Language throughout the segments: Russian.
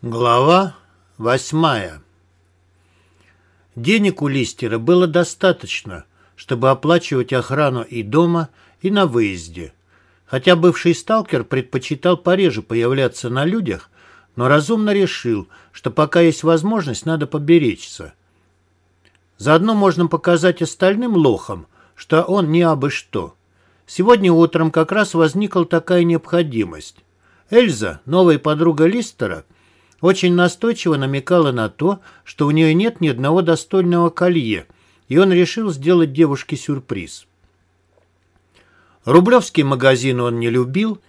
Глава восьмая Денег у Листера было достаточно, чтобы оплачивать охрану и дома, и на выезде. Хотя бывший сталкер предпочитал пореже появляться на людях, но разумно решил, что пока есть возможность, надо поберечься. Заодно можно показать остальным лохам, что он не абы что. Сегодня утром как раз возникла такая необходимость. Эльза, новая подруга Листера, очень настойчиво намекала на то, что у нее нет ни одного достойного колье, и он решил сделать девушке сюрприз. Рублевский магазин он не любил,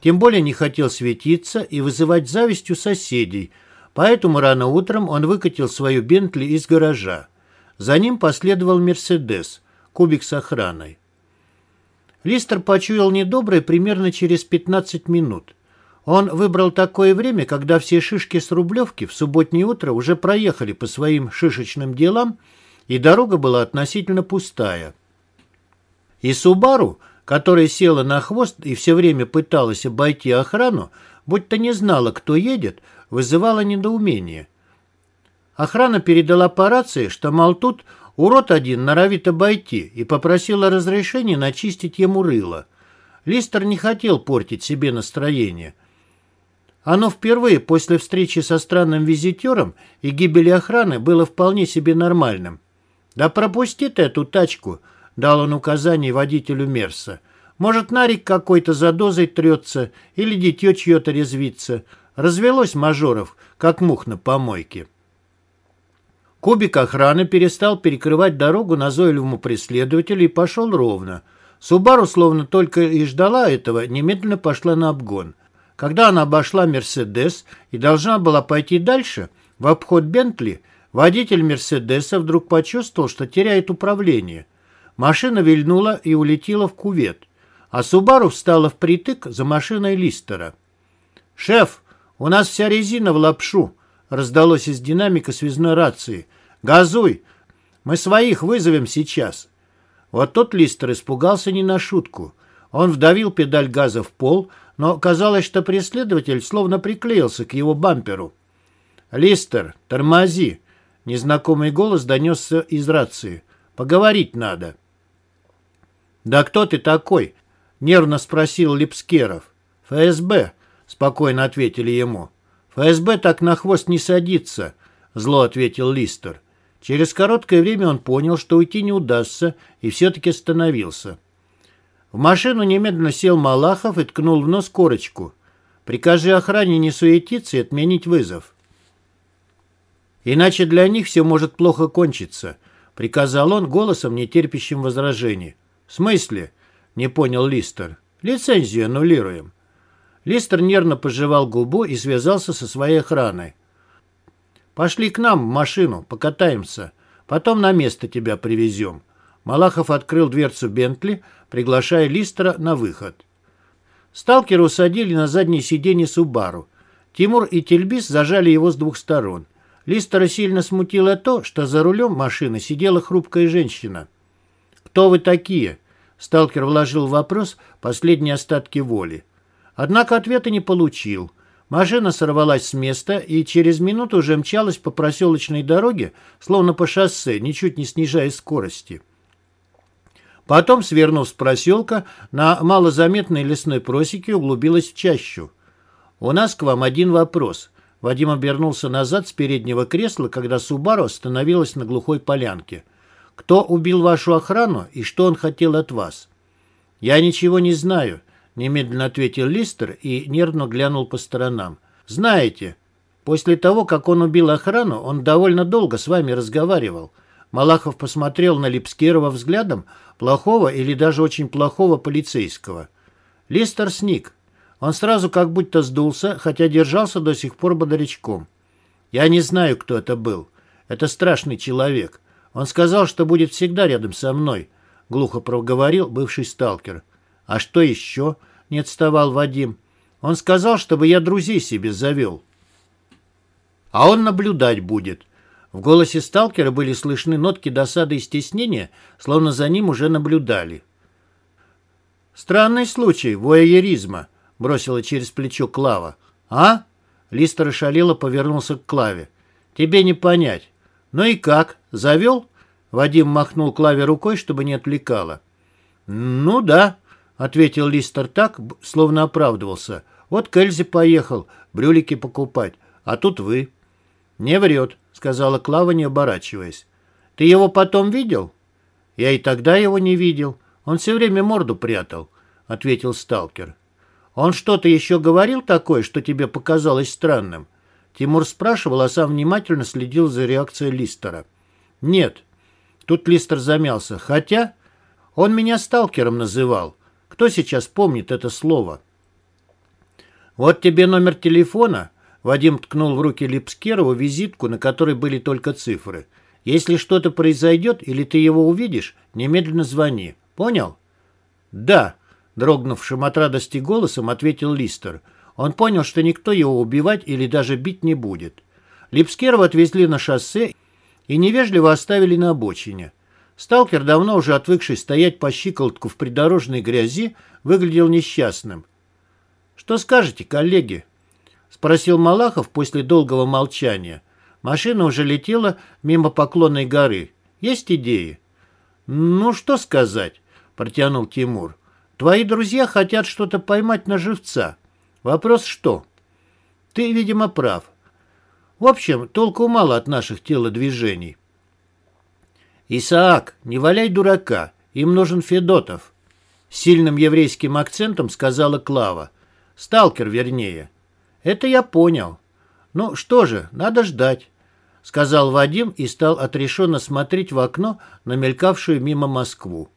тем более не хотел светиться и вызывать зависть у соседей, поэтому рано утром он выкатил свою Бентли из гаража. За ним последовал Мерседес, кубик с охраной. Листер почуял недоброе примерно через 15 минут. Он выбрал такое время, когда все шишки с Рублевки в субботнее утро уже проехали по своим шишечным делам, и дорога была относительно пустая. И Субару, которая села на хвост и все время пыталась обойти охрану, будто не знала, кто едет, вызывала недоумение. Охрана передала по рации, что, мол, тут урод один норовит обойти и попросила разрешения начистить ему рыло. Листер не хотел портить себе настроение – оно впервые после встречи со странным визитером и гибели охраны было вполне себе нормальным. «Да пропусти ты эту тачку», — дал он указание водителю Мерса. «Может, нарик какой-то за дозой трется или дитё чье-то резвится. Развелось мажоров, как мух на помойке». Кубик охраны перестал перекрывать дорогу назойливому преследователю и пошел ровно. Субару, словно только и ждала этого, немедленно пошла на обгон — когда она обошла «Мерседес» и должна была пойти дальше, в обход Бентли, водитель «Мерседеса» вдруг почувствовал, что теряет управление. Машина вильнула и улетела в кувет, а «Субару» встала впритык за машиной Листера. «Шеф, у нас вся резина в лапшу», — раздалось из динамика связной рации. «Газуй! Мы своих вызовем сейчас». Вот тот Листер испугался не на шутку. Он вдавил педаль газа в пол, но казалось, что преследователь словно приклеился к его бамперу. «Листер, тормози!» Незнакомый голос донесся из рации. «Поговорить надо». «Да кто ты такой?» — нервно спросил Липскеров. «ФСБ», — спокойно ответили ему. «ФСБ так на хвост не садится», — зло ответил Листер. Через короткое время он понял, что уйти не удастся, и все-таки остановился. В машину немедленно сел Малахов и ткнул в нос корочку. «Прикажи охране не суетиться и отменить вызов». «Иначе для них все может плохо кончиться», — приказал он голосом, не терпящим возражений. «В смысле?» — не понял Листер. «Лицензию аннулируем». Листер нервно пожевал губу и связался со своей охраной. «Пошли к нам в машину, покатаемся. Потом на место тебя привезем». Малахов открыл дверцу Бентли, приглашая Листера на выход. Сталкера усадили на заднее сиденье Субару. Тимур и Тельбис зажали его с двух сторон. Листера сильно смутило то, что за рулем машины сидела хрупкая женщина. «Кто вы такие?» Сталкер вложил в вопрос последние остатки воли. Однако ответа не получил. Машина сорвалась с места и через минуту уже мчалась по проселочной дороге, словно по шоссе, ничуть не снижая скорости. Потом, свернув с проселка, на малозаметной лесной просеке углубилась в чащу. «У нас к вам один вопрос». Вадим обернулся назад с переднего кресла, когда Субару остановилась на глухой полянке. «Кто убил вашу охрану и что он хотел от вас?» «Я ничего не знаю», — немедленно ответил Листер и нервно глянул по сторонам. «Знаете, после того, как он убил охрану, он довольно долго с вами разговаривал». Малахов посмотрел на Липскирова взглядом плохого или даже очень плохого полицейского. Листер сник. Он сразу как будто сдулся, хотя держался до сих пор бодрячком. «Я не знаю, кто это был. Это страшный человек. Он сказал, что будет всегда рядом со мной», — глухо проговорил бывший сталкер. «А что еще?» — не отставал Вадим. «Он сказал, чтобы я друзей себе завел». «А он наблюдать будет», в голосе сталкера были слышны нотки досады и стеснения, словно за ним уже наблюдали. «Странный случай вояеризма», — бросила через плечо Клава. «А?» Листер ошалело повернулся к Клаве. «Тебе не понять». «Ну и как? Завел?» Вадим махнул Клаве рукой, чтобы не отвлекала. «Ну да», — ответил Листер так, словно оправдывался. «Вот к Эльзе поехал, брюлики покупать. А тут вы». «Не врет», — сказала Клава, не оборачиваясь. «Ты его потом видел?» «Я и тогда его не видел. Он все время морду прятал», — ответил сталкер. «Он что-то еще говорил такое, что тебе показалось странным?» Тимур спрашивал, а сам внимательно следил за реакцией Листера. «Нет». Тут Листер замялся. «Хотя он меня сталкером называл. Кто сейчас помнит это слово?» «Вот тебе номер телефона». Вадим ткнул в руки Липскерову визитку, на которой были только цифры. «Если что-то произойдет или ты его увидишь, немедленно звони. Понял?» «Да», — дрогнувшим от радости голосом ответил Листер. Он понял, что никто его убивать или даже бить не будет. Липскерова отвезли на шоссе и невежливо оставили на обочине. Сталкер, давно уже отвыкший стоять по щиколотку в придорожной грязи, выглядел несчастным. «Что скажете, коллеги?» — спросил Малахов после долгого молчания. Машина уже летела мимо Поклонной горы. «Есть идеи?» «Ну, что сказать?» — протянул Тимур. «Твои друзья хотят что-то поймать на живца. Вопрос что?» «Ты, видимо, прав. В общем, толку мало от наших телодвижений». «Исаак, не валяй дурака. Им нужен Федотов». Сильным еврейским акцентом сказала Клава. Сталкер, вернее. Это я понял. Ну что же, надо ждать, сказал Вадим и стал отрешенно смотреть в окно на мелькавшую мимо Москву.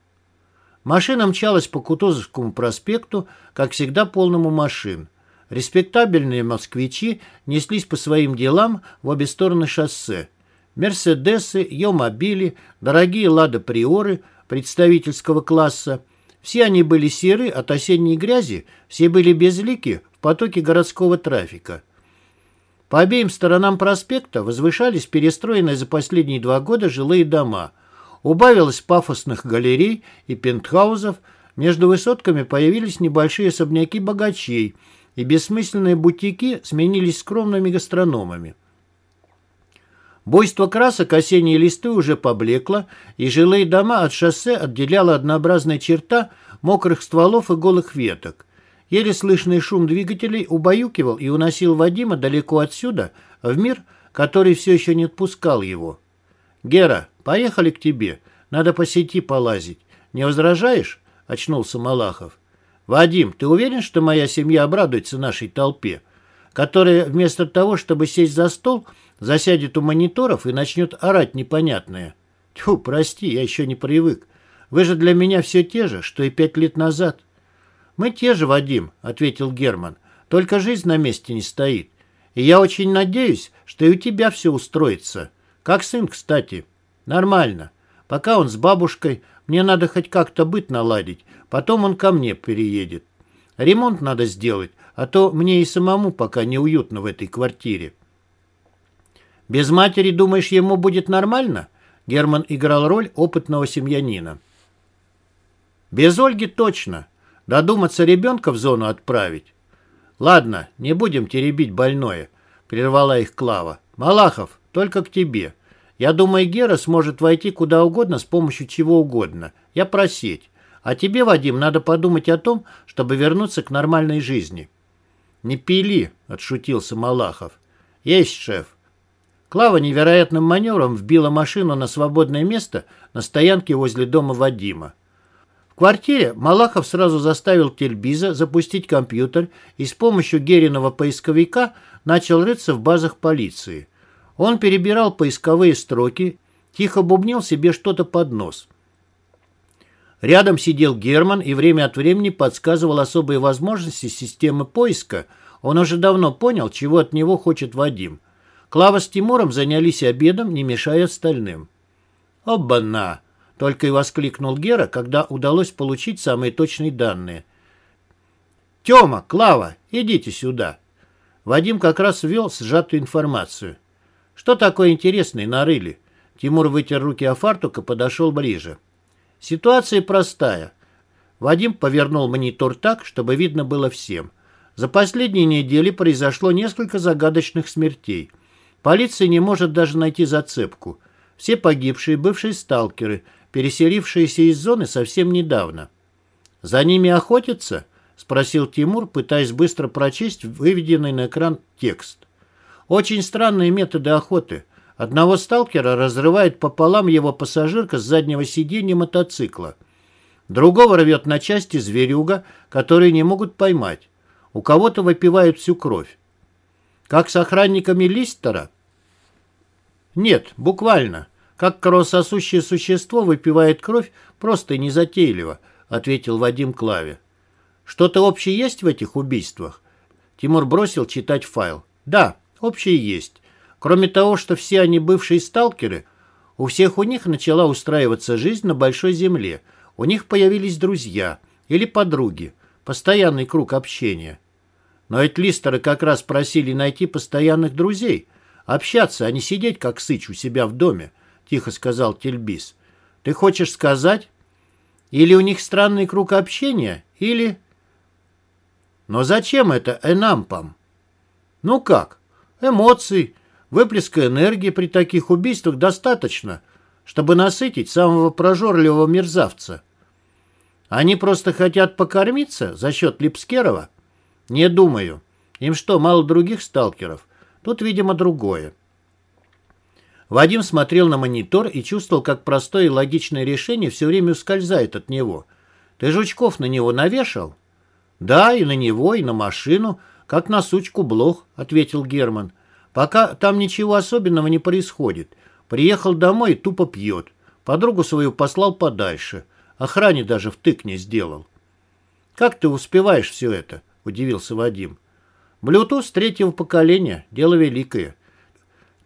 Машина мчалась по Кутузовскому проспекту, как всегда полному машин. Респектабельные москвичи неслись по своим делам в обе стороны шоссе. Мерседесы, Йомобили, дорогие Лада-Приоры представительского класса – все они были серы от осенней грязи, все были безлики потоке городского трафика. По обеим сторонам проспекта возвышались перестроенные за последние два года жилые дома. Убавилось пафосных галерей и пентхаузов, между высотками появились небольшие особняки богачей, и бессмысленные бутики сменились скромными гастрономами. Бойство красок осенние листы уже поблекло, и жилые дома от шоссе отделяла однообразная черта мокрых стволов и голых веток. Еле слышный шум двигателей убаюкивал и уносил Вадима далеко отсюда, в мир, который все еще не отпускал его. «Гера, поехали к тебе. Надо по сети полазить. Не возражаешь?» — очнулся Малахов. «Вадим, ты уверен, что моя семья обрадуется нашей толпе, которая вместо того, чтобы сесть за стол, — засядет у мониторов и начнет орать непонятное. Тьфу, прости, я еще не привык. Вы же для меня все те же, что и пять лет назад. Мы те же, Вадим, ответил Герман. Только жизнь на месте не стоит. И я очень надеюсь, что и у тебя все устроится. Как сын, кстати. Нормально. Пока он с бабушкой, мне надо хоть как-то быт наладить. Потом он ко мне переедет. Ремонт надо сделать, а то мне и самому пока неуютно в этой квартире. Без матери, думаешь, ему будет нормально? Герман играл роль опытного семьянина. Без Ольги точно. Додуматься ребенка в зону отправить. Ладно, не будем теребить больное, прервала их Клава. Малахов, только к тебе. Я думаю, Гера сможет войти куда угодно с помощью чего угодно. Я про сеть. А тебе, Вадим, надо подумать о том, чтобы вернуться к нормальной жизни. Не пили, отшутился Малахов. Есть, шеф. Клава невероятным маневром вбила машину на свободное место на стоянке возле дома Вадима. Квартире Малахов сразу заставил Тельбиза запустить компьютер и с помощью Гериного поисковика начал рыться в базах полиции. Он перебирал поисковые строки, тихо бубнил себе что-то под нос. Рядом сидел Герман и время от времени подсказывал особые возможности системы поиска. Он уже давно понял, чего от него хочет Вадим – Клава с Тимуром занялись обедом, не мешая остальным. «Обана!» — только и воскликнул Гера, когда удалось получить самые точные данные. «Тема, Клава, идите сюда!» Вадим как раз ввел сжатую информацию. «Что такое интересное нарыли?» Тимур вытер руки о фартук и подошел ближе. «Ситуация простая». Вадим повернул монитор так, чтобы видно было всем. За последние недели произошло несколько загадочных смертей. Полиция не может даже найти зацепку. Все погибшие бывшие сталкеры, переселившиеся из зоны совсем недавно. «За ними охотятся?» – спросил Тимур, пытаясь быстро прочесть выведенный на экран текст. «Очень странные методы охоты. Одного сталкера разрывает пополам его пассажирка с заднего сиденья мотоцикла. Другого рвет на части зверюга, которые не могут поймать. У кого-то выпивают всю кровь. Как с охранниками Листера? Нет, буквально. Как кровососущее существо выпивает кровь просто и незатейливо, ответил Вадим Клаве. Что-то общее есть в этих убийствах? Тимур бросил читать файл. Да, общее есть. Кроме того, что все они бывшие сталкеры, у всех у них начала устраиваться жизнь на большой земле. У них появились друзья или подруги, постоянный круг общения. Но ведь Листеры как раз просили найти постоянных друзей, общаться, а не сидеть как сыч у себя в доме, тихо сказал Тельбис. Ты хочешь сказать? Или у них странный круг общения, или... Но зачем это энампам? Ну как? Эмоции, выплеска энергии при таких убийствах достаточно, чтобы насытить самого прожорливого мерзавца. Они просто хотят покормиться за счет Липскерова? Не думаю. Им что, мало других сталкеров? Тут, видимо, другое. Вадим смотрел на монитор и чувствовал, как простое и логичное решение все время ускользает от него. «Ты жучков на него навешал?» «Да, и на него, и на машину, как на сучку блох», — ответил Герман. «Пока там ничего особенного не происходит. Приехал домой и тупо пьет. Подругу свою послал подальше. Охране даже втык не сделал». «Как ты успеваешь все это?» — удивился Вадим. «Блютуз третьего поколения. Дело великое».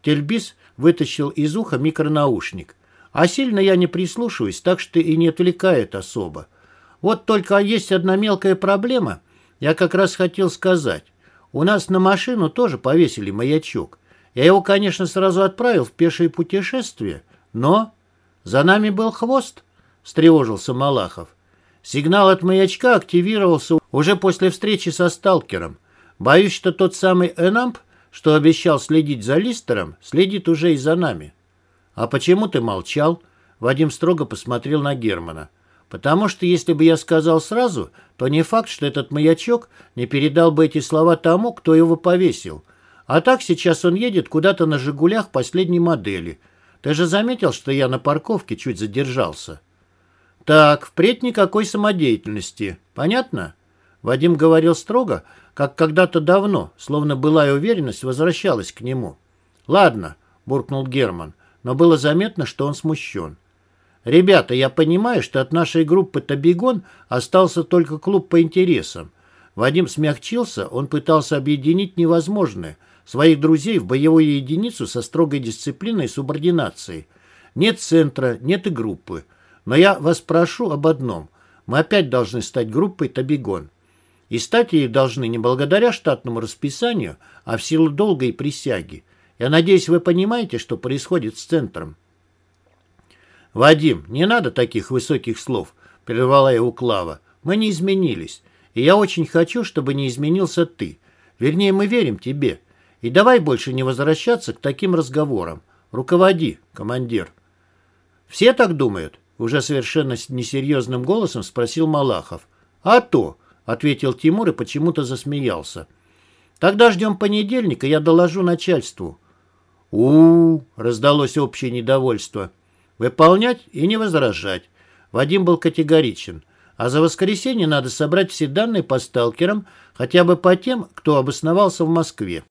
Тельбис вытащил из уха микронаушник. А сильно я не прислушиваюсь, так что и не отвлекает особо. Вот только есть одна мелкая проблема. Я как раз хотел сказать. У нас на машину тоже повесили маячок. Я его, конечно, сразу отправил в пешее путешествие, но... За нами был хвост, встревожился Малахов. Сигнал от маячка активировался уже после встречи со сталкером. Боюсь, что тот самый Энамп что обещал следить за Листером, следит уже и за нами. А почему ты молчал? Вадим строго посмотрел на Германа. Потому что если бы я сказал сразу, то не факт, что этот маячок не передал бы эти слова тому, кто его повесил. А так сейчас он едет куда-то на «Жигулях» последней модели. Ты же заметил, что я на парковке чуть задержался? Так, впредь никакой самодеятельности. Понятно? Вадим говорил строго, как когда-то давно, словно былая уверенность возвращалась к нему. «Ладно», — буркнул Герман, но было заметно, что он смущен. «Ребята, я понимаю, что от нашей группы «Табигон» остался только клуб по интересам. Вадим смягчился, он пытался объединить невозможное — своих друзей в боевую единицу со строгой дисциплиной и субординацией. Нет центра, нет и группы. Но я вас прошу об одном. Мы опять должны стать группой «Табигон». И стать ей должны не благодаря штатному расписанию, а в силу долгой присяги. Я надеюсь, вы понимаете, что происходит с центром. «Вадим, не надо таких высоких слов», — прервала его Клава. «Мы не изменились, и я очень хочу, чтобы не изменился ты. Вернее, мы верим тебе. И давай больше не возвращаться к таким разговорам. Руководи, командир». «Все так думают?» — уже совершенно несерьезным голосом спросил Малахов. «А то!» — ответил Тимур и почему-то засмеялся. «Тогда ждем понедельника, я доложу начальству». У, раздалось общее недовольство. «Выполнять и не возражать». Вадим был категоричен. А за воскресенье надо собрать все данные по сталкерам, хотя бы по тем, кто обосновался в Москве.